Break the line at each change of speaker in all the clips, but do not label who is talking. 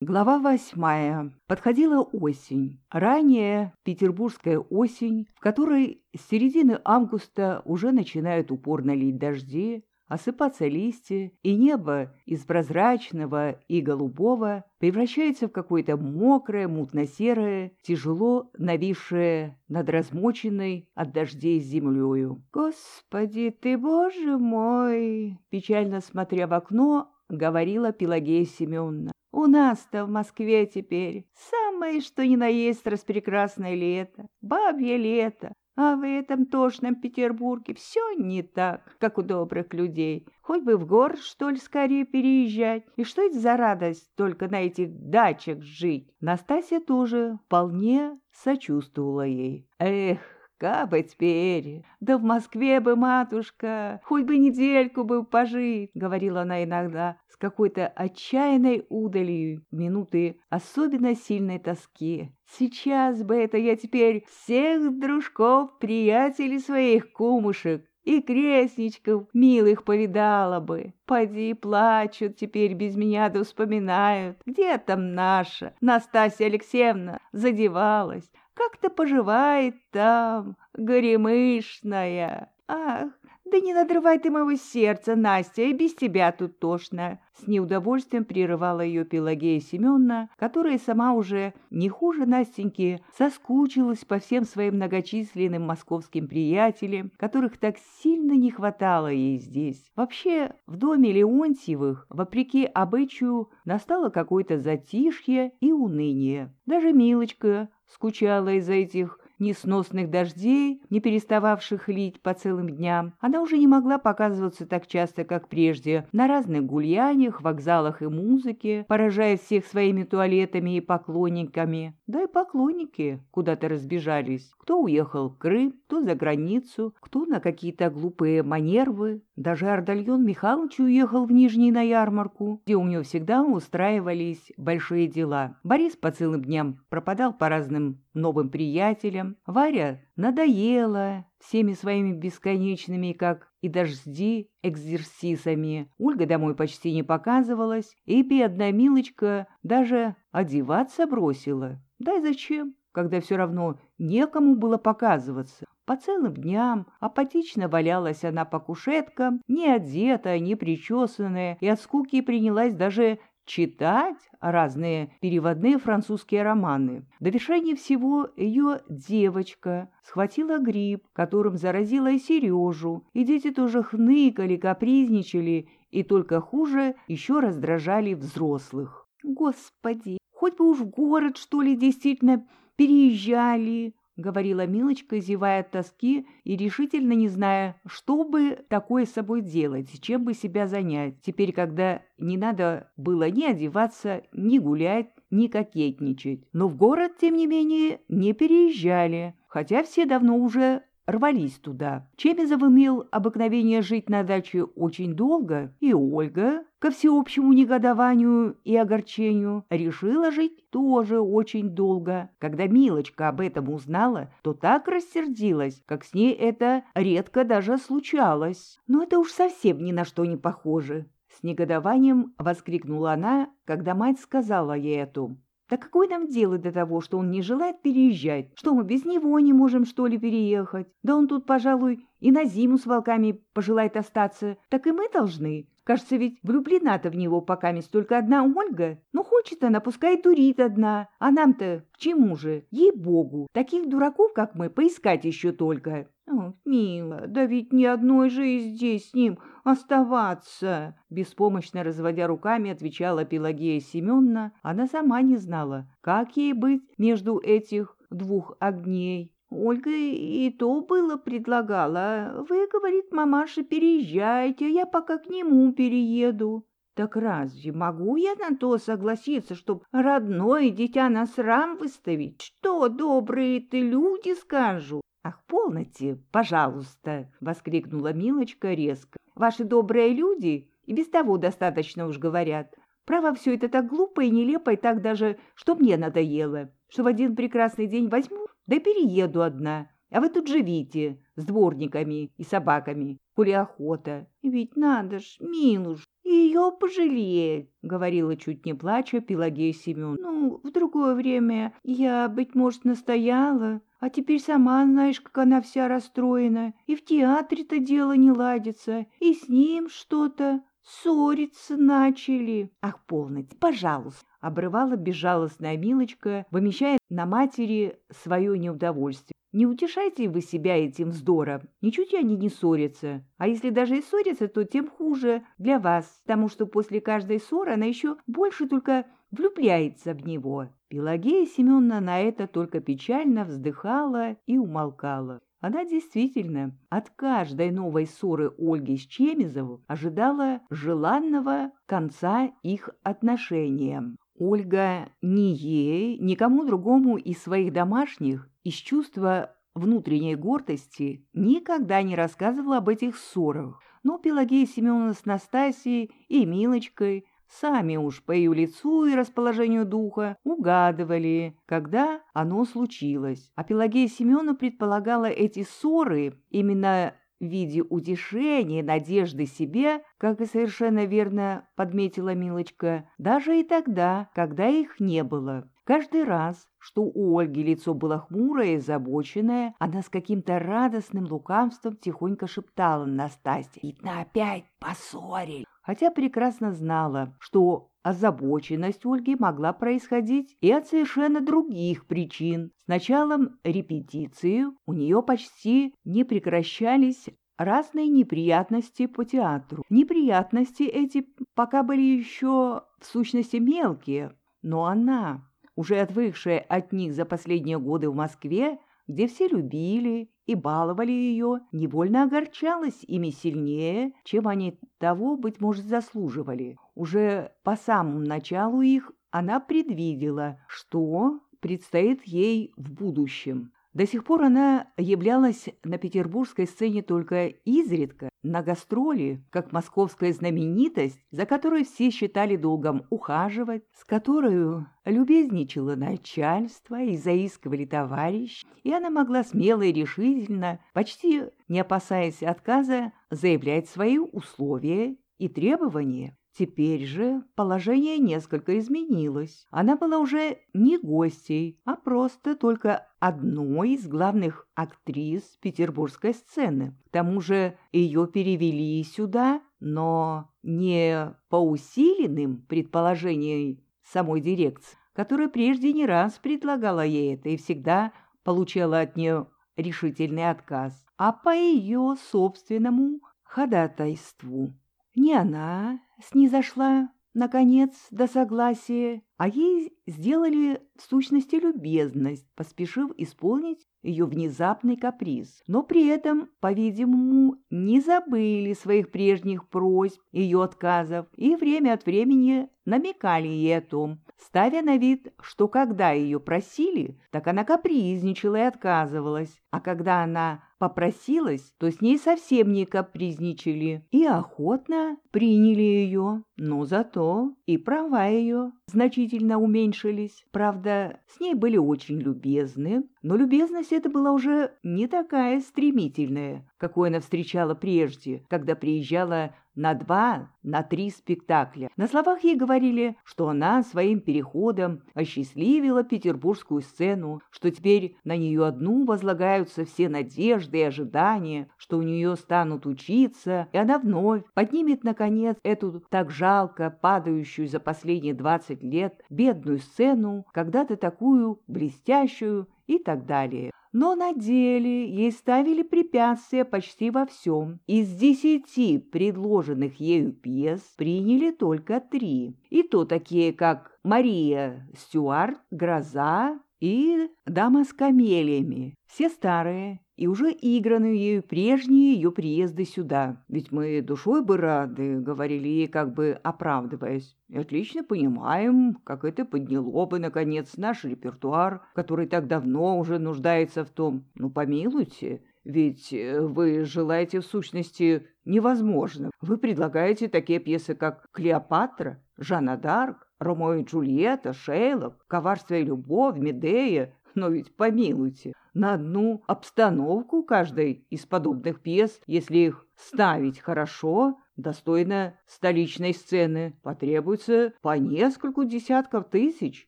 Глава восьмая. Подходила осень. Ранняя петербургская осень, в которой с середины августа уже начинают упорно лить дожди, осыпаться листья, и небо из прозрачного и голубого превращается в какое-то мокрое, мутно-серое, тяжело нависшее над размоченной от дождей землею. «Господи ты, Боже мой!» Печально смотря в окно, говорила Пелагея Семеновна. У нас-то в Москве теперь самое что ни на есть распрекрасное лето, бабье лето. А в этом тошном Петербурге все не так, как у добрых людей. Хоть бы в город, что ли, скорее переезжать. И что это за радость только на этих дачах жить? Настасья тоже вполне сочувствовала ей. Эх, Кабы теперь, да в Москве бы, матушка, хоть бы недельку бы пожить, — говорила она иногда с какой-то отчаянной удалью минуты особенно сильной тоски. Сейчас бы это я теперь всех дружков, приятелей своих кумушек и крестничков милых повидала бы. Поди плачут теперь без меня да вспоминают, где там наша Настасья Алексеевна задевалась, как-то поживает там, горемышная. Ах, да не надрывай ты моего сердца, Настя, и без тебя тут тошно. С неудовольствием прерывала ее Пелагея Семеновна, которая сама уже не хуже Настеньки соскучилась по всем своим многочисленным московским приятелям, которых так сильно не хватало ей здесь. Вообще, в доме Леонтьевых, вопреки обычаю, настало какое-то затишье и уныние. Даже Милочка, скучала из-за этих несносных дождей, не перестававших лить по целым дням. Она уже не могла показываться так часто, как прежде, на разных гульяниях, вокзалах и музыке, поражая всех своими туалетами и поклонниками. Да и поклонники куда-то разбежались. Кто уехал в Крым, кто за границу, кто на какие-то глупые манервы. Даже Ардальон Михайлович уехал в Нижний на ярмарку, где у него всегда устраивались большие дела. Борис по целым дням пропадал по разным новым приятелям. Варя надоела всеми своими бесконечными, как и дожди, экзерсисами. Ольга домой почти не показывалась, и бедная Милочка даже одеваться бросила. Да и зачем, когда все равно некому было показываться? По целым дням апатично валялась она по кушеткам, не одетая, не причесанная, и от скуки принялась даже читать разные переводные французские романы. До вершения всего ее девочка схватила грипп, которым заразила и Сережу, и дети тоже хныкали, капризничали, и только хуже еще раздражали взрослых. «Господи, хоть бы уж в город, что ли, действительно переезжали!» — говорила Милочка, зевая от тоски и решительно не зная, что бы такое с собой делать, чем бы себя занять, теперь, когда не надо было ни одеваться, ни гулять, ни кокетничать. Но в город, тем не менее, не переезжали, хотя все давно уже рвались туда. Чемизов имел обыкновение жить на даче очень долго, и Ольга, ко всеобщему негодованию и огорчению, решила жить тоже очень долго. Когда Милочка об этом узнала, то так рассердилась, как с ней это редко даже случалось. Но это уж совсем ни на что не похоже. С негодованием воскликнула она, когда мать сказала ей это. Да какое нам дело до того, что он не желает переезжать? Что мы без него не можем, что ли, переехать? Да он тут, пожалуй, и на зиму с волками пожелает остаться. Так и мы должны. Кажется, ведь влюблена-то в него пока месть только одна Ольга. Ну, хочет она, пускай дурит одна. А нам-то к чему же? Ей-богу, таких дураков, как мы, поискать еще только. «О, мила, да ведь ни одной же здесь с ним оставаться!» Беспомощно разводя руками, отвечала Пелагея Семеновна. Она сама не знала, как ей быть между этих двух огней. Ольга и то было предлагала. Вы, говорит мамаша, переезжайте, я пока к нему перееду. Так разве могу я на то согласиться, чтоб родное дитя на срам выставить? Что добрые ты люди скажут? «Ах, полноте, пожалуйста!» — воскликнула Милочка резко. «Ваши добрые люди и без того достаточно уж говорят. Право, все это так глупо и нелепо, и так даже, что мне надоело, что в один прекрасный день возьму, да перееду одна, а вы тут живите, с дворниками и собаками, коли охота. Ведь надо ж, Милуш, ее пожалеть, — говорила чуть не плача Пелагея Семен. Ну, в другое время я, быть может, настояла, а теперь сама знаешь, как она вся расстроена, и в театре-то дело не ладится, и с ним что-то. Ссориться начали. Ах, полноте, пожалуйста, обрывала безжалостная Милочка, вымещая на матери свое неудовольствие. Не утешайте вы себя этим вздором. Ничуть они не ссорятся. А если даже и ссорятся, то тем хуже для вас, потому что после каждой ссоры она еще больше только влюбляется в него. Пелагея Семеновна на это только печально вздыхала и умолкала. Она действительно от каждой новой ссоры Ольги с Чемизовым ожидала желанного конца их отношениям. Ольга ни ей, никому другому из своих домашних из чувства внутренней гордости никогда не рассказывала об этих ссорах, но Пелагея Семеновна с Настасией и Милочкой сами уж по ее лицу и расположению духа угадывали, когда оно случилось. А Пелагея Семеновна предполагала эти ссоры именно в виде утешения, надежды себе, как и совершенно верно подметила Милочка, даже и тогда, когда их не было. Каждый раз, что у Ольги лицо было хмурое и озабоченное, она с каким-то радостным лукавством тихонько шептала Настасье. «Видно, опять поссорили!» Хотя прекрасно знала, что озабоченность Ольги могла происходить и от совершенно других причин. С началом репетиции у нее почти не прекращались разные неприятности по театру. Неприятности эти пока были еще в сущности мелкие, но она уже отвыкшая от них за последние годы в Москве, где все любили и баловали ее, невольно огорчалась ими сильнее, чем они того, быть может, заслуживали. Уже по самому началу их она предвидела, что предстоит ей в будущем. До сих пор она являлась на петербургской сцене только изредка, на гастроли, как московская знаменитость, за которой все считали долгом ухаживать, с которой любезничало начальство и заискивали товарищ, и она могла смело и решительно, почти не опасаясь отказа, заявлять свои условия и требования. Теперь же положение несколько изменилось. Она была уже не гостей, а просто только одной из главных актрис петербургской сцены. К тому же ее перевели сюда, но не по усиленным предположениям самой дирекции, которая прежде не раз предлагала ей это и всегда получала от нее решительный отказ, а по ее собственному ходатайству. Ни она снизошла, наконец, до согласия, а ей сделали в сущности любезность, поспешив исполнить ее внезапный каприз. Но при этом, по-видимому, не забыли своих прежних просьб, ее отказов, и время от времени намекали ей о том, ставя на вид, что когда ее просили, так она капризничала и отказывалась, а когда она попросилась, то с ней совсем не капризничали и охотно приняли ее, но зато и права ее значительно уменьшились. Правда, с ней были очень любезны, но любезность эта была уже не такая стремительная, какой она встречала прежде, когда приезжала на два, на три спектакля. На словах ей говорили, что она своим переходом осчастливила петербургскую сцену, что теперь на нее одну возлагаются все надежды и ожидания, что у нее станут учиться, и она вновь поднимет, наконец, эту так жалко падающую за последние двадцать лет бедную сцену, когда-то такую блестящую и так далее. Но на деле ей ставили препятствия почти во всем. Из десяти предложенных ею пьес приняли только три. И то такие, как «Мария Стюарт», «Гроза» и «Дама с камелиями». Все старые, и уже играны ею прежние ее приезды сюда. Ведь мы душой бы рады, — говорили ей, как бы оправдываясь. И отлично понимаем, как это подняло бы, наконец, наш репертуар, который так давно уже нуждается в том. Ну, помилуйте, ведь э, вы желаете в сущности невозможно. Вы предлагаете такие пьесы, как «Клеопатра», «Жанна Д'Арк», «Ромео и Джульетта», «Шейлок», «Коварство и любовь», «Медея», Но ведь помилуйте, на одну обстановку каждой из подобных пьес, если их ставить хорошо, достойно столичной сцены, потребуется по нескольку десятков тысяч.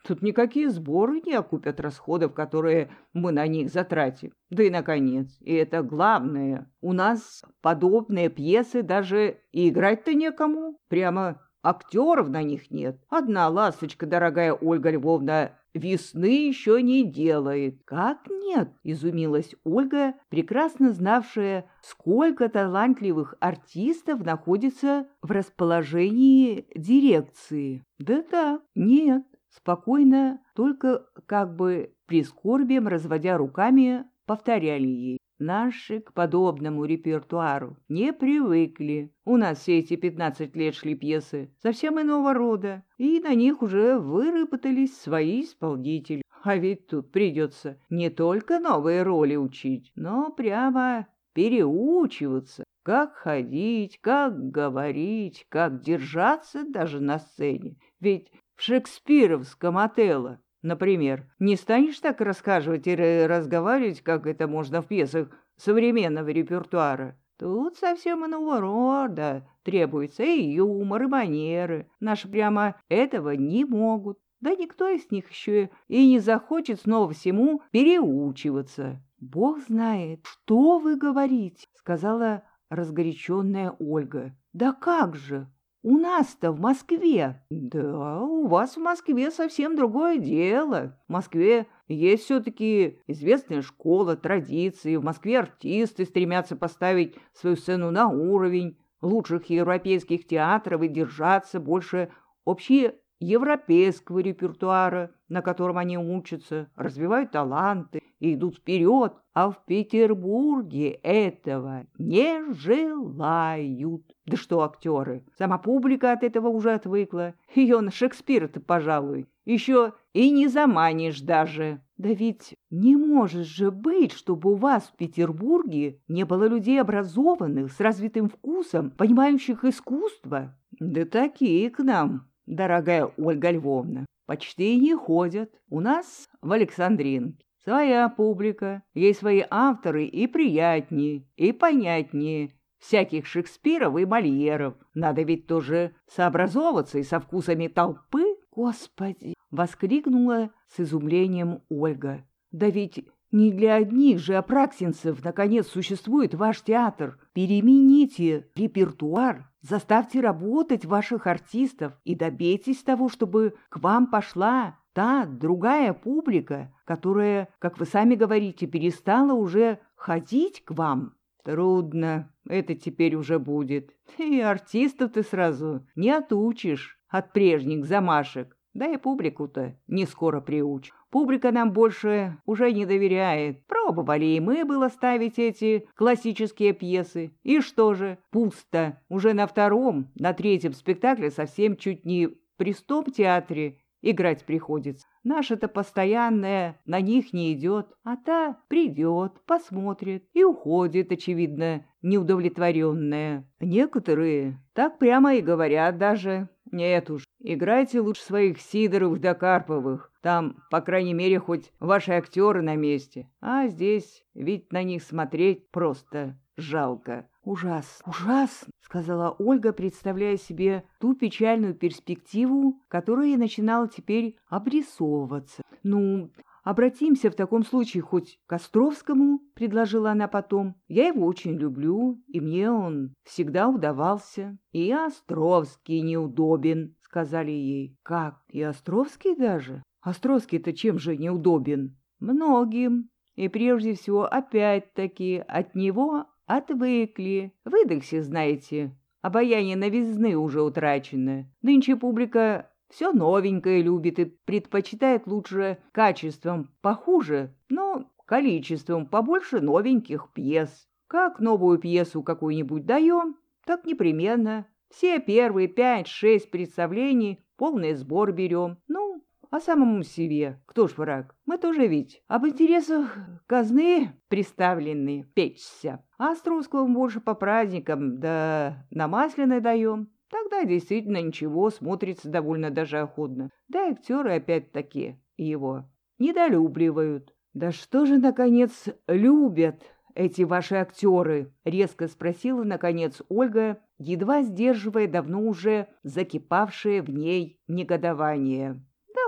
Тут никакие сборы не окупят расходов, которые мы на них затратим. Да и, наконец, и это главное, у нас подобные пьесы даже и играть-то некому. Прямо актеров на них нет. Одна ласточка, дорогая Ольга Львовна, весны еще не делает. Как нет? Изумилась Ольга, прекрасно знавшая, сколько талантливых артистов находится в расположении дирекции. Да так, нет. Спокойно, только как бы прискорбием разводя руками, повторяли ей. Наши к подобному репертуару не привыкли. У нас все эти пятнадцать лет шли пьесы совсем иного рода, и на них уже выработались свои исполнители. А ведь тут придется не только новые роли учить, но прямо переучиваться, как ходить, как говорить, как держаться даже на сцене. Ведь в шекспировском Отелло Например, не станешь так рассказывать и разговаривать, как это можно в пьесах современного репертуара. Тут совсем иного рода требуется и юмор, и манеры. Наши прямо этого не могут. Да никто из них еще и не захочет снова всему переучиваться. «Бог знает, что вы говорите», — сказала разгоряченная Ольга. «Да как же! У нас-то в Москве. Да, у вас в Москве совсем другое дело. В Москве есть все-таки известная школа, традиции. В Москве артисты стремятся поставить свою сцену на уровень лучших европейских театров и держаться больше общие европейского репертуара, на котором они учатся, развивают таланты и идут вперед, а в Петербурге этого не желают. Да что актеры, сама публика от этого уже отвыкла. Ее на Шекспира-то, пожалуй, еще и не заманишь даже. Да ведь не может же быть, чтобы у вас в Петербурге не было людей образованных, с развитым вкусом, понимающих искусство. Да такие к нам дорогая Ольга Львовна, почти не ходят. У нас в Александринке своя публика, есть свои авторы и приятнее, и понятнее всяких Шекспиров и Мольеров. Надо ведь тоже сообразовываться и со вкусами толпы. Господи! — воскликнула с изумлением Ольга. Да ведь не для одних же апраксинцев, наконец, существует ваш театр. Перемените репертуар, заставьте работать ваших артистов и добейтесь того, чтобы к вам пошла та другая публика, которая, как вы сами говорите, перестала уже ходить к вам. Трудно, это теперь уже будет. И артистов ты сразу не отучишь от прежних замашек. Да и публику-то не скоро приучишь. Публика нам больше уже не доверяет. Пробовали и мы было ставить эти классические пьесы. И что же? Пусто. Уже на втором, на третьем спектакле совсем чуть не в пристом театре играть приходится. Наша-то постоянная на них не идет, а та придет, посмотрит и уходит, очевидно, неудовлетворенная. Некоторые так прямо и говорят даже. Нет уж, играйте лучше своих Сидоровых да Карповых. Там, по крайней мере, хоть ваши актеры на месте. А здесь ведь на них смотреть просто жалко. «Ужасно, ужасно», — сказала Ольга, представляя себе ту печальную перспективу, которая начинала теперь обрисовываться. «Ну, обратимся в таком случае хоть к Островскому», — предложила она потом. «Я его очень люблю, и мне он всегда удавался. И Островский неудобен», — сказали ей. «Как? И Островский даже? Островский-то чем же неудобен?» «Многим. И прежде всего, опять-таки, от него Отвыкли. Выдохся, знаете. Обаяние новизны уже утрачено. Нынче публика все новенькое любит и предпочитает лучше качеством похуже, но количеством побольше новеньких пьес. Как новую пьесу какую-нибудь даем, так непременно. Все первые пять-шесть представлений полный сбор берем. Ну, о самом себе. Кто ж враг? Мы тоже ведь об интересах казны приставлены печься. А Струсковым больше по праздникам, да на масляное даем. Тогда действительно ничего, смотрится довольно даже охотно. Да актеры опять-таки его. недолюбливают. «Да что же, наконец, любят эти ваши актеры?» — резко спросила, наконец, Ольга, едва сдерживая давно уже закипавшее в ней негодование.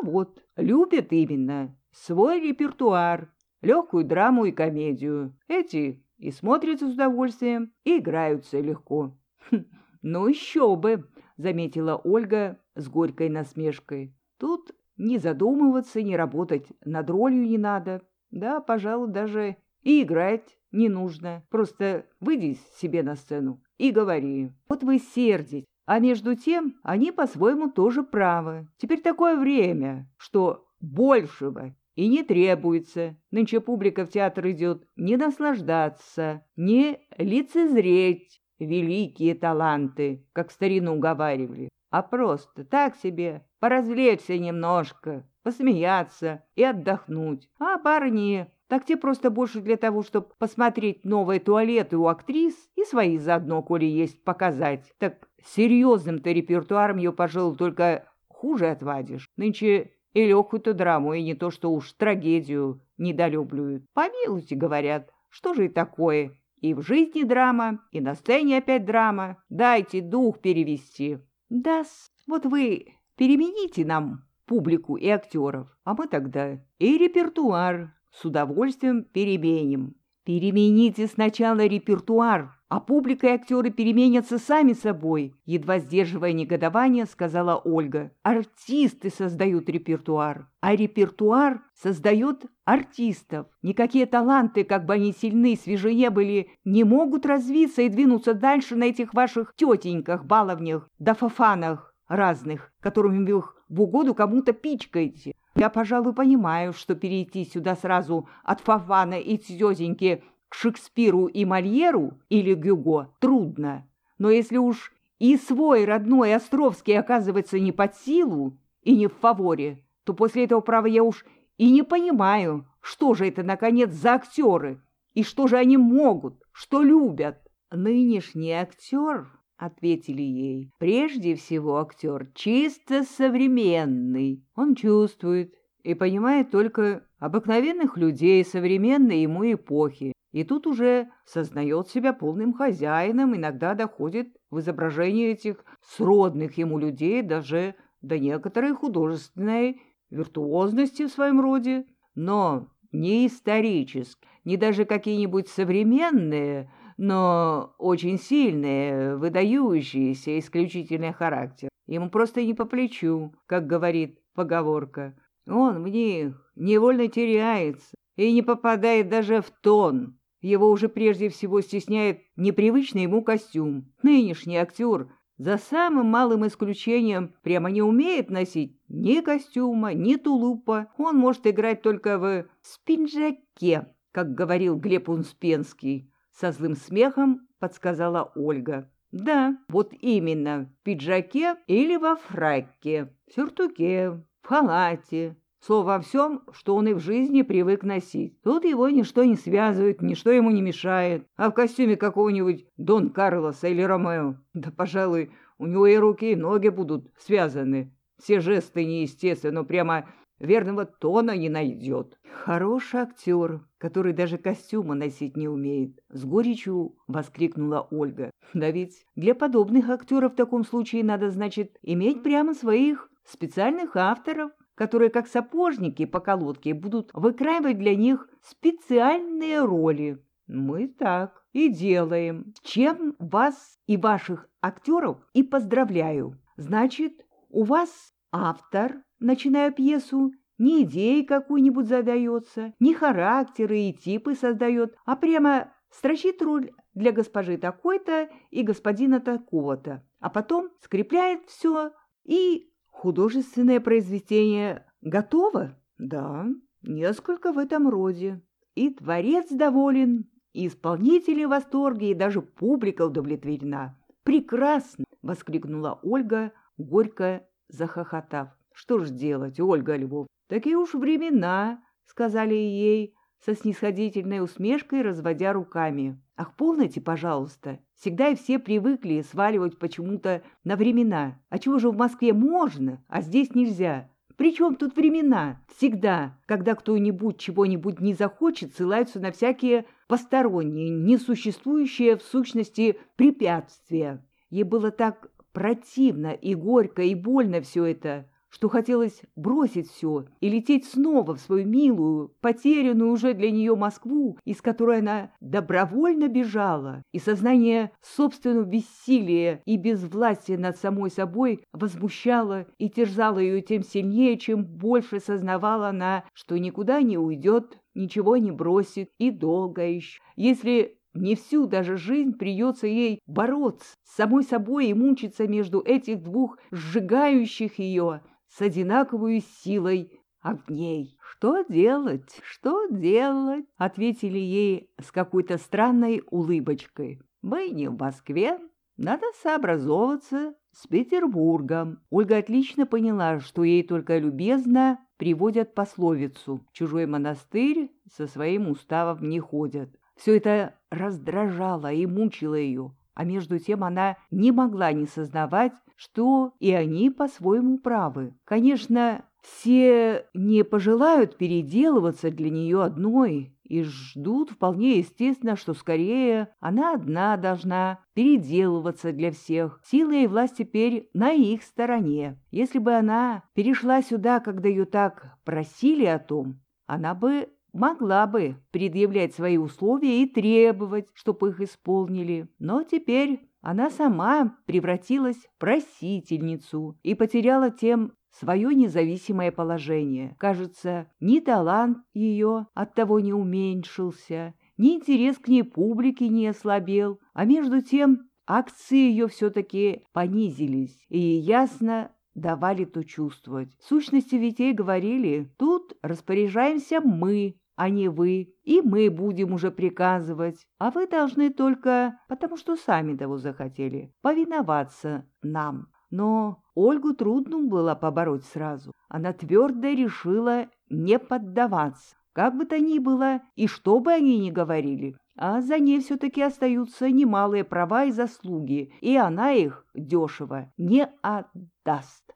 «Да вот, любят именно свой репертуар, легкую драму и комедию. Эти и смотрятся с удовольствием, и играются легко». Хм, «Ну еще бы!» — заметила Ольга с горькой насмешкой. «Тут не задумываться, не работать над ролью не надо. Да, пожалуй, даже и играть не нужно. Просто выйди себе на сцену и говори. Вот вы сердитесь. А между тем, они по-своему тоже правы. Теперь такое время, что большего и не требуется. Нынче публика в театр идет не наслаждаться, не лицезреть великие таланты, как старину уговаривали, а просто так себе поразвлечься немножко, посмеяться и отдохнуть. А барыни, так те просто больше для того, чтобы посмотреть новые туалеты у актрис и свои заодно, коли есть, показать. Так серьезным-то репертуаром ее, пожалуй, только хуже отвадишь. Нынче и легкую-то драму, и не то что уж трагедию недолюбливают. Помилуйте, говорят, что же и такое? И в жизни драма, и на сцене опять драма. Дайте дух перевести. да вот вы перемените нам публику и актеров, а мы тогда и репертуар с удовольствием переменим. Перемените сначала репертуар, а публика и актеры переменятся сами собой, едва сдерживая негодование, сказала Ольга. Артисты создают репертуар, а репертуар создает артистов. Никакие таланты, как бы они сильны и свежи не были, не могут развиться и двинуться дальше на этих ваших тетеньках, баловнях да фафанах разных, которыми вы их в угоду кому-то пичкаете. Я, пожалуй, понимаю, что перейти сюда сразу от Фафана и тетеньки Шекспиру и Мольеру или Гюго трудно. Но если уж и свой родной Островский оказывается не под силу и не в фаворе, то после этого, права, я уж и не понимаю, что же это, наконец, за актеры, и что же они могут, что любят. Нынешний актер ответили ей. Прежде всего актер чисто современный. Он чувствует и понимает только обыкновенных людей современной ему эпохи. И тут уже сознает себя полным хозяином, иногда доходит в изображении этих сродных ему людей даже до некоторой художественной виртуозности в своем роде, но не исторически, не даже какие-нибудь современные – но очень сильные, выдающиеся, исключительный характер. Ему просто не по плечу, как говорит поговорка. Он в них невольно теряется и не попадает даже в тон. Его уже прежде всего стесняет непривычный ему костюм. Нынешний актер, за самым малым исключением, прямо не умеет носить ни костюма, ни тулупа. Он может играть только в спинжаке, как говорил Глеб Унспенский. Со злым смехом подсказала Ольга. Да, вот именно, в пиджаке или во фраке, в сюртуке, в халате, слово во всем, что он и в жизни привык носить. Тут его ничто не связывает, ничто ему не мешает. А в костюме какого-нибудь Дон Карлоса или Ромео, да, пожалуй, у него и руки, и ноги будут связаны. Все жесты неестественны, прямо верного тона не найдет. Хороший актер, который даже костюма носить не умеет. С горечью воскликнула Ольга. Да ведь для подобных актеров в таком случае надо, значит, иметь прямо своих специальных авторов, которые как сапожники по колодке будут выкраивать для них специальные роли. Мы так и делаем. Чем вас и ваших актеров и поздравляю. Значит, у вас автор начиная пьесу, не идеи какую-нибудь задается, не характеры и типы создает, а прямо строчит роль для госпожи такой-то и господина такого-то, а потом скрепляет все, и художественное произведение готово? Да, несколько в этом роде. И творец доволен, и исполнители в восторге, и даже публика удовлетворена. «Прекрасно!» — воскликнула Ольга, горько захохотав. Что ж делать, Ольга Львов? Такие уж времена, сказали ей со снисходительной усмешкой, разводя руками. Ах, полноте, пожалуйста. Всегда и все привыкли сваливать почему-то на времена. А чего же в Москве можно, а здесь нельзя? Причем тут времена? Всегда, когда кто-нибудь чего-нибудь не захочет, ссылаются на всякие посторонние, несуществующие в сущности препятствия. Ей было так противно и горько и больно все это, что хотелось бросить все и лететь снова в свою милую, потерянную уже для нее Москву, из которой она добровольно бежала, и сознание собственного бессилия и безвластия над самой собой возмущало и терзало ее тем сильнее, чем больше сознавала она, что никуда не уйдет, ничего не бросит и долго еще. Если не всю даже жизнь придется ей бороться с самой собой и мучиться между этих двух сжигающих ее, с одинаковой силой огней. «Что делать? Что делать?» — ответили ей с какой-то странной улыбочкой. «Мы не в Москве, надо сообразовываться с Петербургом». Ольга отлично поняла, что ей только любезно приводят пословицу «Чужой монастырь со своим уставом не ходят». Все это раздражало и мучило ее, а между тем она не могла не сознавать, что и они по-своему правы. Конечно, все не пожелают переделываться для нее одной и ждут вполне естественно, что скорее она одна должна переделываться для всех. Сила и власть теперь на их стороне. Если бы она перешла сюда, когда ее так просили о том, она бы могла бы предъявлять свои условия и требовать, чтобы их исполнили. Но теперь она сама превратилась в просительницу и потеряла тем свое независимое положение. Кажется, ни талант ее от того не уменьшился, ни интерес к ней публики не ослабел, а между тем акции ее все-таки понизились, и ясно давали то чувствовать. В сущности, ведь ей говорили, тут распоряжаемся мы, а не вы, и мы будем уже приказывать, а вы должны только, потому что сами того захотели, повиноваться нам. Но Ольгу трудно было побороть сразу. Она твердо решила не поддаваться, как бы то ни было и что бы они ни говорили, а за ней все-таки остаются немалые права и заслуги, и она их дешево не отдаст.